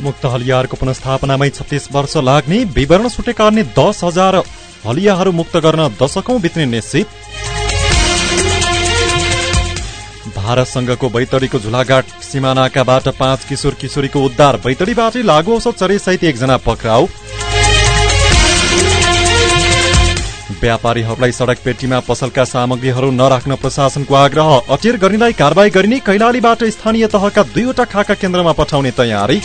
मुक्त हलियाहरूको पुनस्थापनामै छत्तीस वर्ष लाग्ने विवरण छुटेका अन्य दस हजार हलियाहरू मुक्त गर्न दशकौं बित्ने निश्चित। भारतसँगको बैतडीको झुलाघाट सिमानाकाबाट पाँच किशोर किशोरीको उद्धार बैतडीबाटै लागु औषध चरे सहित एकजना पक्राउ। व्यापारीहरूलाई सड़क पेटीमा पसलका सामग्रीहरू नराख्न प्रशासनको आग्रह अटेर गर्नेलाई कारवाही गरिने कैलालीबाट स्थानीय तहका दुईवटा खाका केन्द्रमा पठाउने तयारी।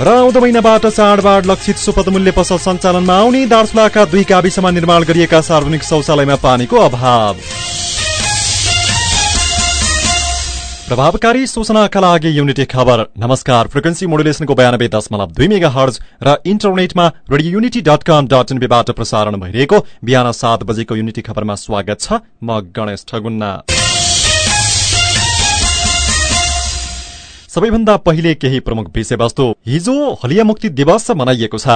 र आउँदो महिनाबाट चाडबाड लक्षित सुपथ मूल्य पसल सञ्चालनमा आउने दार्चुलाका दुई गाविसमा निर्माण गरिएका सार्वजनिक शौचालयमा पानीको अभाव। प्रभावकारी सूचनाका लागि युनिटी खबर। नमस्कार फ्रिक्वेन्सी मोडुलेसनको बयानब्बे दशमलव दुई मेगा हर्ज र इन्टरनेटमा radio Unity dot com dot इनबीबाट प्रसारण भइरहेको बिहान सात बजेको युनिटी खबरमा स्वागत छ म गणेश ठगुन्ना। सबैभन्दा पहिले केही प्रमुख विषयवस्तु। हिजो हलिया मुक्ति दिवस मनाइएको छ।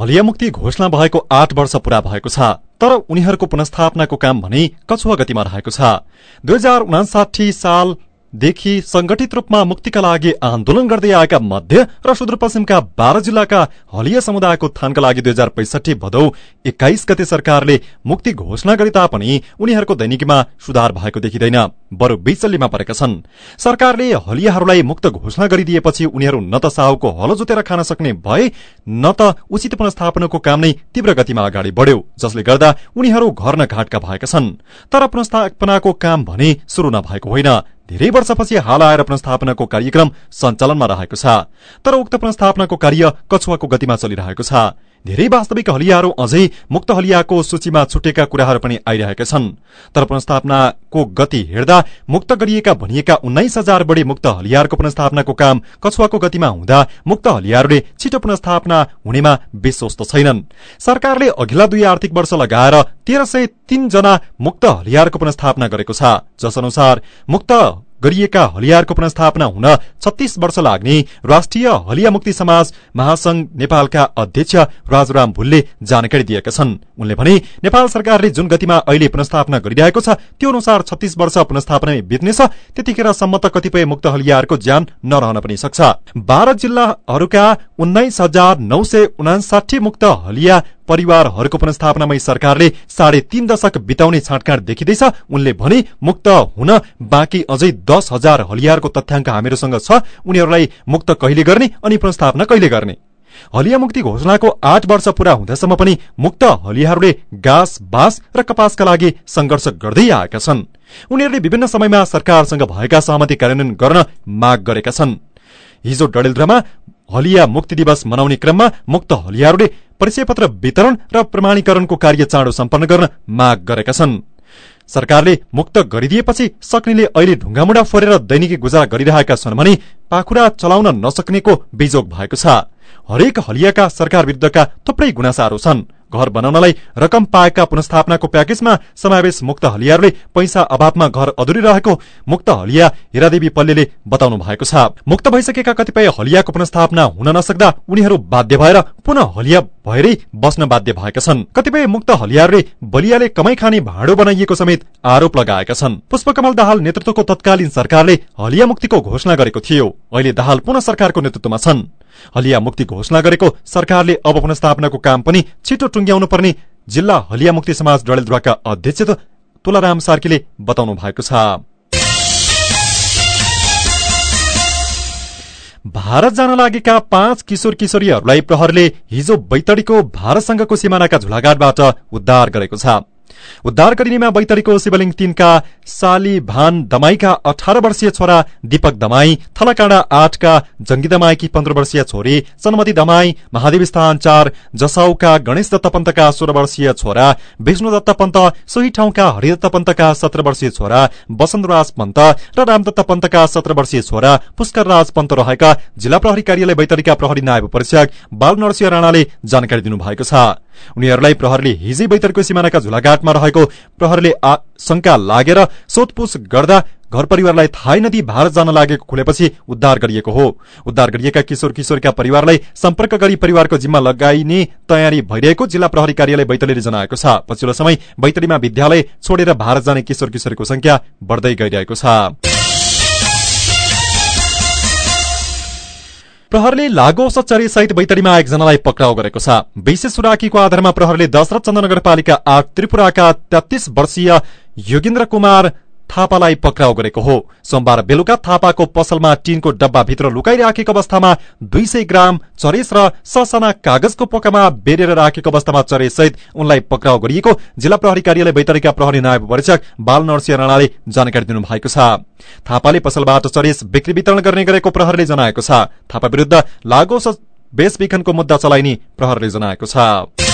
हलिया मुक्ति घोषणा भएको आठ वर्ष पूरा भएको छ। तर उनीहरूको पुनस्थापनाको काम भने कछुवा गतिमा रहेको छ। दुई हजार उनासाठी साल देखि संगठित रूपमा मुक्तिका लागि आन्दोलन गर्दै आएका मध्य र सुदूरपश्चिमका बाह्र जिल्लाका हलिया समुदायको उत्थानका लागि दुई हजार पैसठी भदौ एक्काइस गते सरकारले मुक्ति घोषणा गरे तापनि उनीहरूको दैनिकीमा सुधार भएको देखिँदैन। बरु बिचल्लीमा परेका छन्। सरकारले हलियाहरूलाई मुक्त घोषणा गरिदिएपछि उनीहरू न त साहुको हलो जोतेर खान सक्ने भए न त उचित पुनस्थापनाको काम नै तीव्र गतिमा अगाडि बढ्यो जसले गर्दा उनीहरू घर न घाटका भएका छन्। तर पुनस्थापनाको काम भने शुरू नभएको होइन। धेरै वर्षपछि हाल आएर पुनस्थापनाको कार्यक्रम सञ्चालनमा रहेको छ। तर उक्त पुनस्थापनाको कार्य कछुवाको गतिमा चलिरहेको छ। धेरै वास्तविक हलियाहरू अझै मुक्त हलियाको सूचीमा छुटेका कुराहरू पनि आइरहेका छन्। तर पुनस्थापनाको गति हेर्दा मुक्त गरिएका भनिएका उन्नाइस हजार बढी मुक्त हलियारको पुनस्थापनाको काम कछुवाको गतिमा हुँदा मुक्त हलियारले छिटो पुनस्थापना हुनेमा विश्वस्त छैनन्। सरकारले अघिल्ला दुई आर्थिक वर्ष लगाएर तेह्र सय तीनजना मुक्त हलियारको पुनस्थापना गरेको छ। जस अनुसार मुक्त गरिएका हलियारको पुनस्थापना हुन छत्तीस वर्ष लाग्ने राष्ट्रिय हलिया मुक्ति समाज महासंघ नेपालका अध्यक्ष राजुराम भुलले जानकारी दिएका छन्। उनले भने नेपाल सरकारले जुन गतिमा अहिले पुनस्थापना गरिरहेको छ त्यो अनुसार छत्तीस वर्ष पुनस्थापना बित्नेछ त्यतिखेरसम्म त कतिपय मुक्त हलियारको ज्यान नरहन पनि सक्छ। बाह्र जिल्लाहरूका उन्नाइस मुक्त हलिया परिवारहरूको पुनस्थापनामै सरकारले साढे तीन दशक बिताउने छाँटकाँट देखिँदैछ। उनले भने मुक्त हुन बाँकी अझै दस हजार हलियारको तथ्याङ्क हामीहरूसँग छ। उनीहरूलाई मुक्त कहिले गर्ने अनि पुनस्थापना कहिले गर्ने? हलिया मुक्ति घोषणाको आठ वर्ष पूरा हुँदासम्म पनि मुक्त हलियाहरूले घाँस बाँस र कपासका लागि संघर्ष गर्दै आएका छन्। उनीहरूले विभिन्न समयमा सरकारसँग भएका सहमति कार्यान्वयन गर्न माग गरेका छन्। हिजो डडेलधुरामा हलिया मुक्ति दिवस मनाउने क्रममा मुक्त हलियाहरूले परिचय पत्र वितरण र प्रमाणीकरणको कार्य चाँडो सम्पन्न गर्न माग गरेका छन्। सरकारले मुक्त गरिदिएपछि सक्नेले अहिले ढुङ्गामुढा फोरेर दैनिकी गुजारा गरिरहेका छन् भने पाखुरा चलाउन नसक्नेको बिजोग भएको छ। हरेक हलियाका सरकार विरुद्धका थुप्रै गुनासाहरू छन्। घर बनाउनलाई रकम पाएका पुनस्थापनाको प्याकेजमा समावेश मुक्त हलियाहरूले पैसा अभावमा घर अधुरी रहेको मुक्त हलिया हिरादेवी पल्लेले बताउनु भएको छ। मुक्त भइसकेका कतिपय हलियाको पुनस्थापना हुन नसक्दा उनीहरू बाध्य भएर पुनः हलिया भएरै बस्न बाध्य भएका छन्। कतिपय मुक्त हलियाहरूले बलियाले कमाई खाने भाँडो बनाइएको समेत आरोप लगाएका छन्। पुष्पकमल दाहाल नेतृत्वको तत्कालीन सरकारले हलिया मुक्तिको घोषणा गरेको थियो। अहिले दाहाल पुनः सरकारको नेतृत्वमा छन्। हलिया मुक्ति घोषणा गरेको सरकारले अब पुनस्थापनाको काम पनि छिटो टुङ्ग्याउनु पर्ने जिल्ला हलिया मुक्ति समाज डडेलधुवाका अध्यक्ष तुलाराम सार्कीले बताउनु भएको छ। भारत जान लागेका पाँच किशोर किशोरीहरूलाई प्रहरले हिजो बैतडीको भारतसँगको सिमानाका झुलाघाटबाट उद्धार गरेको छ। उद्धार गरिनेमा बैतडीको शिवलिङ तीनका साली भान दमाईका अठार वर्षीय छोरा दीपक दमाई थलाकाँडा आठका जंगी दमाईकी पन्ध्र वर्षीय छोरी सन्मती दमाई महादेव स्थान चार जसाउका गणेश दत्त पन्तका सोह्र वर्षीय छोरा विष्णु दत्त पन्त सोही ठाउँका हरिदत्त पन्तका सत्र वर्षीय छोरा वसन्तराज पन्त र रामदत्त पन्तका सत्र वर्षीय छोरा पुष्कर राज पन्त रहेका जिल्ला प्रहरी कार्यालय बैतडीका प्रहरी नायब परीक्षक बाल नरसिंह राणाले जानकारी दिनुभएको छ। उनीहरूलाई प्रहरले हिजै बैतडीको सिमानाका झुलाघाटमा रहेको प्रहरले शंका लागेर सोधपूछ गर्दा घर परिवारलाई थाहै नदी भारत जान लागेको खुलेपछि उद्धार गरिएको हो। उद्धार गरिएका किशोर किशोरका परिवारलाई सम्पर्क गरी परिवारको जिम्मा लगाइने तयारी भइरहेको जिल्ला प्रहरी कार्यालय बैतडीले जनाएको छ। पछिल्लो समय बैतडीमा विद्यालय छोडेर भारत जाने किशोर किशोरीको संख्या बढ्दै गइरहेको छ। प्रहरले लागु सहित बैतडीमा एकजनालाई पक्राउ गरेको छ। विशेष सुराकीको आधारमा प्रहरले दशरथ चन्द्र नगरपालिका आठ त्रिपुराका तेत्तीस वर्षीय योगेन्द्र कुमार थापालाई पक्राउ गरेको हो। सोमबार बेलुका थापाको पसलमा टीनको डब्बाभित्र लुकाइराखेको अवस्थामा दुई सय ग्राम चरेस र ससाना कागजको पोकामा बेरेर राखेको अवस्थामा चरेस सहित उनलाई पक्राउ गरिएको जिल्ला प्रहरी कार्यालय बैतरीका प्रहरी नायब परीक्षक बाल नरसिंह राणाले जानकारी दिनुभएको छ। थापाले पसलबाट चरेस बिक्री वितरण गर्ने गरेको प्रहरले जनाएको छ। थापा विरूद्ध लागो बेचबिखनको मुद्दा चलाइने प्रहरले जनाएको छ।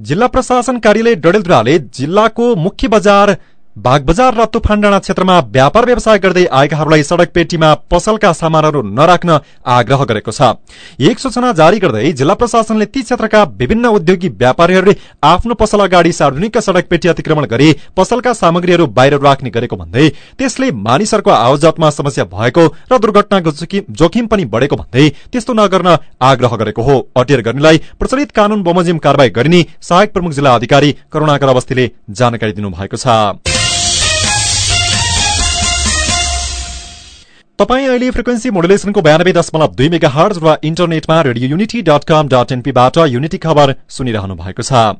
जिल्ला प्रशासन कार्यालय डडेलधुराले जिल्लाको मुख्य बजार बागबजार र तुफान डाँडा क्षेत्रमा व्यापार व्यवसाय गर्दै आएकाहरूलाई सड़क पेटीमा पसलका सामानहरू नराख्न आग्रह गरेको छ। एक सूचना जारी गर्दै जिल्ला प्रशासनले ती क्षेत्रका विभिन्न उद्योगी व्यापारीहरूले आफ्नो पसल अगाडि सार्वजनिक सड़क पेटी अतिक्रमण गरी पसलका सामग्रीहरू बाहिर राख्ने गरेको भन्दै त्यसले मानिसहरूको आवजातमा समस्या भएको र दुर्घटनाको जोखिम पनि बढ़ेको भन्दै त्यस्तो नगर्न आग्रह गरेको हो। अटेर गर्नेलाई प्रचलित कानून बमोजिम कारवाही गरिने सहायक प्रमुख जिल्ला अधिकारी करूणाकर अवस्थीले जानकारी दिनुभएको छ। तपाईँ अहिले फ्रिक्वेन्सी मोडुलेसनको बयानब्बे दशमलव दुई मेगा हर्ज र इन्टरनेटमा radio Unity dot com dot एनपीबाट Unity खबर सुनिरहनु भएको छ।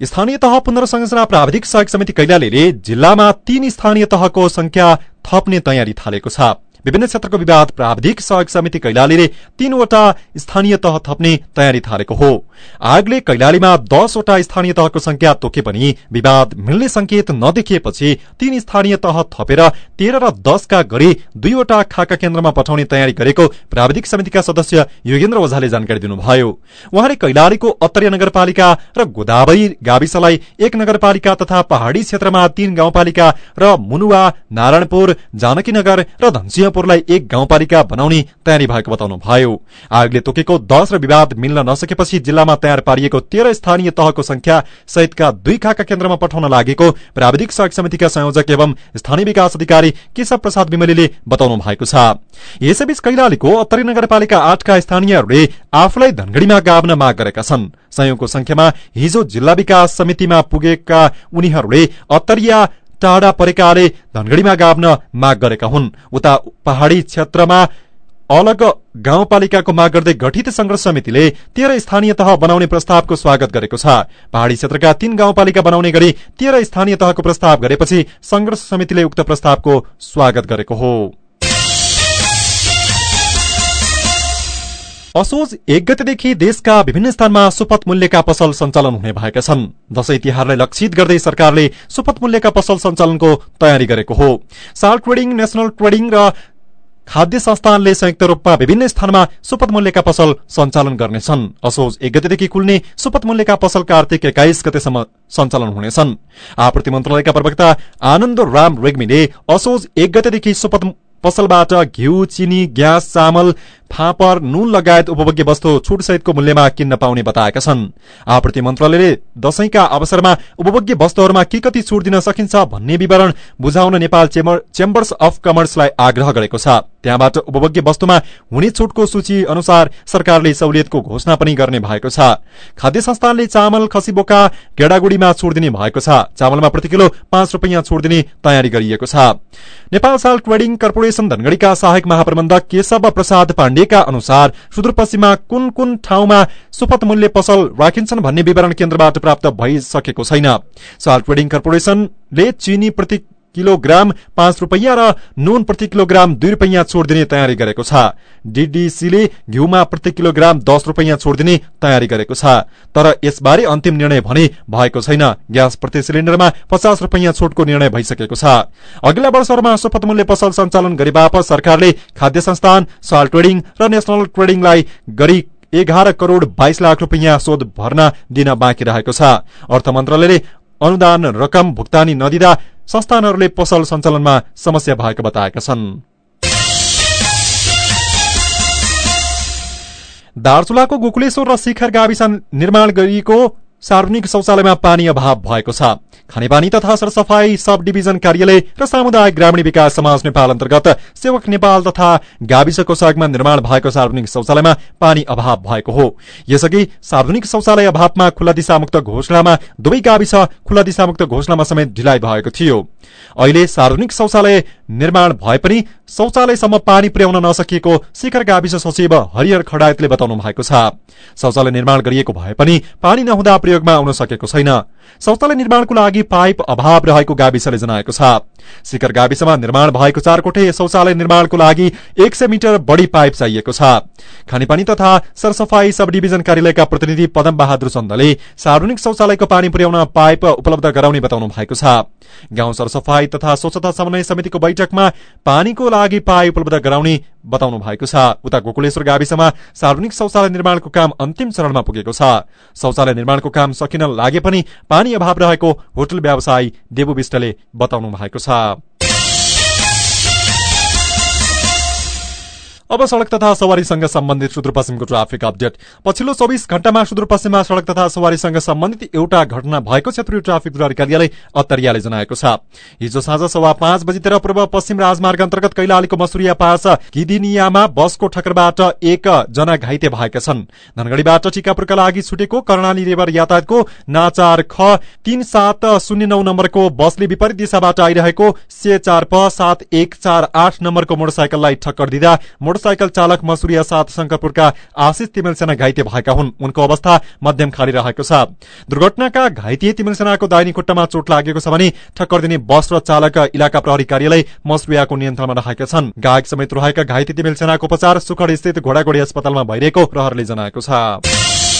स्थानीय तह पुनर्संरचना प्राविधिक सहयोग समिति कैलालीले जिल्लामा तीन स्थानीय तहको संख्या थप्ने तयारी थालेको छ। विभिन्न क्षेत्रको विवाद प्राविधिक सहयोग समिति कैलालीले तीनवटा स्थानीय तह थप्ने तयारी थालेको हो। आयोगले कैलालीमा दसवटा स्थानीय तहको संख्या तोके पनि विवाद मिल्ने संकेत नदेखिएपछि तीन स्थानीय तह थपेर तेह्र र दसका गरी दुईवटा खाका केन्द्रमा पठाउने तयारी गरेको प्राविधिक समितिका सदस्य योगेन्द्र ओझाले जानकारी दिनुभयो। उहाँले कैलालीको अत्तरिया नगरपालिका र गोदावरी गाविसलाई एक नगरपालिका तथा पहाड़ी क्षेत्रमा तीन गाउँपालिका र मुनुवा नारायणपुर जानकीनगर र धनसिंह सिंहपुरलाई एक गाउँपालिका बनाउने तयारी भएको बताउनुभयो। आयोगले तोकेको दश र विवाद मिल्न नसकेपछि जिल्लामा तयार पारिएको तेह्र स्थानीय तहको संख्या सहितका दुई खाका केन्द्रमा पठाउन लागेको प्राविधिक सहयोग समितिका संयोजक एवं स्थानीय विकास अधिकारी केशव प्रसाद विमलीले बताउनु भएको छ। यसैबीच कैलालीको अत्तरी नगरपालिका आठका स्थानीयहरूले आफूलाई धनगढ़ीमा गाभ्न माग गरेका छन्। संयोगको संख्यामा हिजो जिल्ला विकास समितिमा पुगेका उनीहरूले अत्तरिया टाढा परेकाले धनगढ़ीमा गाभ्न माग गरेका हुन्। उता पहाड़ी क्षेत्रमा अलग गाउँपालिकाको माग गर्दै गठित संघर्ष समितिले तेह्र स्थानीय तह बनाउने प्रस्तावको स्वागत गरेको छ। पहाड़ी क्षेत्रका तीन गाउँपालिका बनाउने गरी तेह्र स्थानीय तहको प्रस्ताव गरेपछि संघर्ष समितिले उक्त प्रस्तावको स्वागत गरेको हो। असोज एक गतेदेखि देशका विभिन्न स्थानमा सुपथ मूल्यका पसल सञ्चालन हुने भएका छन्। दशैं तिहारलाई लक्षित गर्दै सरकारले सुपथ मूल्यका पसल सञ्चालनको तयारी गरेको हो। साल ट्रेडिङ नेशनल ट्रेडिङ र खाद्य संस्थानले संयुक्त रूपमा विभिन्न स्थानमा सुपथ मूल्यका पसल सञ्चालन गर्नेछन्। असोज एक गतेदेखि खुल्ने सुपथ मूल्यका पसल कार्तिक एक्काइस गतेसम्म सञ्चालन हुनेछन्। आपूर्ति मन्त्रालयका प्रवक्ता आनन्द राम रेग्मीले असोज एक गतेदेखि सुपथ पसलबाट घिउ चिनी ग्यास चामल फापर नुन लगायत उपभोग्य वस्तु छुटसहितको मूल्यमा किन्न पाउने बताएका छन्। आपूर्ति मन्त्रालयले दशैंका अवसरमा उपभोग्य वस्तुहरूमा के कति छुट दिन सकिन्छ भन्ने विवरण बुझाउन नेपाल चेम्बर्स अफ कमर्सलाई आग्रह गरेको छ। त्यहाँबाट उपभोग्य वस्तुमा हुने छुटको सूची अनुसार सरकारले सहुलियतको घोषणा पनि गर्ने भएको छ। खाद्य संस्थानले चामल खसी बोका गेडागुडीमा छुट दिने भएको छ। चामलमा प्रति किलो पाँच रूपियाँ छुट दिने तयारी गरिएको छ। नेपाल साल ट्रेडिङ कर्पोरेशन धनगढ़ीका सहायक महाप्रबन्धक केशव प्रसाद पाण्डेका अनुसार सुदूरपश्चिममा कुन कुन ठाउँमा सुपथ मूल्य पसल राखिन्छन् भन्ने विवरण केन्द्रबाट प्राप्त भइसकेको छैन। साल ट्रेडिङ कर्पोरेशनले चिनी प्रति किलोग्राम पाँच रूपियाँ र नुन प्रति किलोग्राम दुई रूपियाँ छोड दिने तयारी गरेको छ। डीडीसीले घिउमा प्रति किलोग्राम दस रूपियाँ छोड दिने तयारी गरेको छ। तर यसबारे अन्तिम निर्णय भने भएको छैन। ग्यास प्रति सिलिण्डरमा पचास रूपियाँ छुटको निर्णय भइसकेको छ। अघिल्ला वर्षहरूमा शपथ मूल्य पसल सञ्चालन गरे बापत सरकारले खाद्य संस्थान साल ट्रेडिङ र नेशनल ट्रेडिङलाई गरी एघार करोड़ बाइस लाख रूपियाँ शोध भर्ना दिन बाँकी रहेको छ। अर्थ मन्त्रालयले अनुदान रकम भुक्तानी नदिँदा संस्थानहरूले पसल सञ्चालनमा समस्या भएको बताएका छन्। दार्चुलाको गोकुलेश्वर र शिखर गाविस निर्माण गरिएको सार्वजनिक शौचालयमा पानी अभाव भएको छ। खानेपानी तथा सरसफाई सब डिभिजन कार्यालय र सामुदायिक ग्रामीण विकास समाज नेपाल अन्तर्गत सेवक नेपाल तथा गाविसको सहयोगमा निर्माण भएको सार्वजनिक शौचालयमा पानी अभाव भएको हो। यसअघि सार्वजनिक शौचालय अभावमा खुल्ला दिशामुक्त घोषणामा दुवै गाविस खुल्ला दिशामुक्त घोषणामा समेत ढिलाइ भएको थियो। अहिले सार्वजनिक शौचालय निर्माण भए पनि शौचालयसम्म पानी पुर्याउन नसकिएको शिखर गाविस सचिव हरिहर खडायतले बताउनु भएको छ। शौचालय निर्माण गरिएको भए पनि पानी नहुँदा प्रयोगमा आउन सकेको छैन शौचालय निर्माणको लागि पाइप अभाव रहेको गाविसले जनाएको छ शिखर गाविसमा निर्माण भएको चार कोठे शौचालय निर्माणको लागि एक मिटर बढ़ी पाइप चाहिएको छ खानेपानी तथा सरसफाई सब डिभिजन कार्यालयका प्रतिनिधि पदम बहादुर चन्दले सार्वजनिक शौचालयको पानी पुर्याउन पाइप उपलब्ध गराउने बताउनु भएको छ गाउँ सरसफाई तथा स्वच्छता समन्वय समितिको बैठकमा पानीको लागि पाइप उपलब्ध गराउने बताउनु भएको छ उता गोकुलेश्वर गाविसमा सार्वजनिक शौचालय निर्माणको काम अन्तिम चरणमा पुगेको छ शौचालय निर्माणको सकिन लागे पनि पानी अभाव रहेको होटल व्यवसायी देवु विष्टले बताउनु भएको छ। अब सड़क तथा सवारीसँग सम्बन्धित सुदूरपश्चिमको ट्राफिक अपडेट। पछिल्लो चौबिस घण्टामा सुदूरपश्चिममा सड़क तथा सवारीसँग सम्बन्धित एउटा घटना भएको क्षेत्रीय ट्राफिक प्रहरी कार्यालय अत्तरियाले जनाएको छ। हिजो साँझ सवा पाँच बजीतिर पूर्व पश्चिम राजमार्ग अन्तर्गत कैलालीको मसुरिया पास किदिनियामा बसको ठक्करबाट एक जना घाइते भएका छन्। धनगढ़ीबाट टिकापुरका लागि छुटेको कर्णाली रेवर यातायातको नाचार ख तीन सात शून्य नौ नम्बरको बसले विपरीत दिशाबाट आइरहेको से चार प सात एक चार आठ नम्बरको मोटरसाइकललाई ठक्कर दिँदा मोटरसाइकल चालक मसुरिया सात शंकरपुरका आशिष तिमेलसेना घाइते भएका हुन्। उनको अवस्था मध्यम खाली रहेको छ। दुर्घटनाका घाइते तिमेलसेनाको दाहिनी खुट्टामा चोट लागेको छ भने ठक्कर दिने बस र चालक इलाका प्रहरी कार्यालय मसुरियाको नियन्त्रणमा रहेका छन्। गायक समेत रहेका घाइते तिमेलसेनाको उपचार सुखड स्थित घोडागोडी अस्पतालमा भइरहेको प्रहरले जनाएको छ।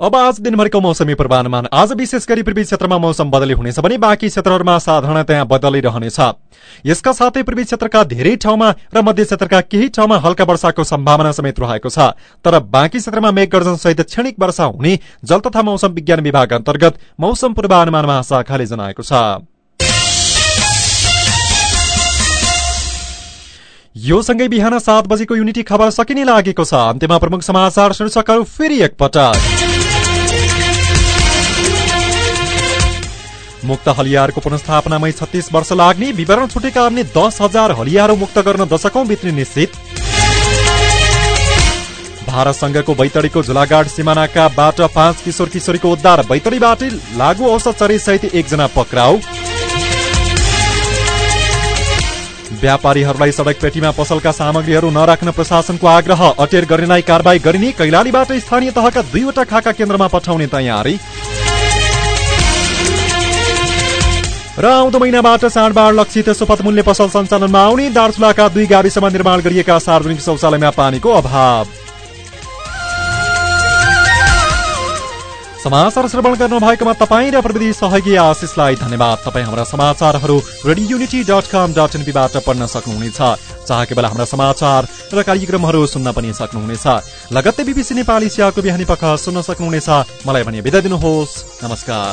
अब आज दिनभरिको मौसमी पूर्वानुमान। आज विशेष गरी पूर्वी क्षेत्रमा मौसम बदली हुनेछ भने बाँकी क्षेत्रहरूमा साधारणतया बदली रहनेछ यसका साथै पूर्वी क्षेत्रका धेरै ठाउँमा र मध्य क्षेत्रका केही ठाउँमा हल्का वर्षाको सम्भावना समेत रहेको छ। तर बाँकी क्षेत्रमा मेघगर्जन सहित क्षणिक वर्षा हुने जल तथा मौसम विज्ञान विभाग अन्तर्गत मौसम पूर्वानुमान महाशाखाले जनाएको छ। यो सँगै बिहान सात बजेको युनिटी खबर सकिने लागेको छ। अन्त्यमा प्रमुख समाचार शीर्षकहरू फेरि एकपटक। मुक्त हलियारको पुनस्थापनामै छत्तीस वर्ष लाग्ने विवरण छुटेका अन्य दस हजार हलियारो मुक्त गर्न दशकौं बित्ने निश्चित। भारतसँगको बैतडीको झुलागाड सिमानाकाबाट पाँच किशोर किशोरीको उद्धार बैतडीबाट लागू औषध सहित एकजना पक्राउ। व्यापारीहरूलाई सड़क पेटीमा पसलका सामग्रीहरू नराख्न प्रशासनको आग्रह अटेर गर्नेलाई कारवाही गरिने कैलालीबाट स्थानीय तहका दुईवटा खाका केन्द्रमा पठाउने तयारी। र आउँदो महिनाबाट चाडबाड लक्षित सुपथ मूल्य पसल सञ्चालनमा आउने दार्चुलाका दुई गाविसमा निर्माण गरिएका सार्वजनिक शौचालयमा पानीको अभाव। समाचार श्रवण गर्नु भएकोमा तपाईँ र प्रविधि सहयोगी आशिषलाई धन्यवाद। तपाईँ हाम्रा समाचारहरू radio Unity dot com dot एनपीबाट पढ्न सक्नुहुनेछ। चाहेको बेला हाम्रा समाचार र कार्यक्रमहरू सुन्न पनि सक्नुहुनेछ। लगत्तै बिबिसी नेपाली सियाको बिहानी पख सुन्न सक्नुहुनेछ। मलाई भने बिदा दिनुहोस्। नमस्कार।